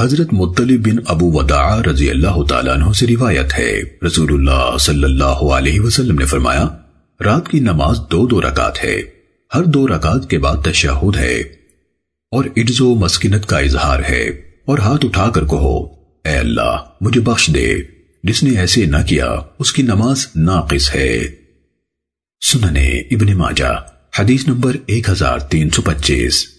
حضرت مطلب بن ابو وداع رضی اللہ تعالیٰ عنہ سے روایت ہے۔ رسول اللہ صلی اللہ علیہ وسلم نے فرمایا، رات کی نماز دو دو رکعت ہے۔ ہر دو رکعت کے بعد تشہد ہے۔ اور عجز و مسکنت کا اظہار ہے۔ اور ہاتھ اٹھا کر کہو، اے اللہ، مجھے بخش دے۔ جس نے ایسے نہ کیا، اس کی نماز ناقص ہے۔ سننے ابن ماجہ، حدیث نمبر ایک ہزار تین سو پچیس۔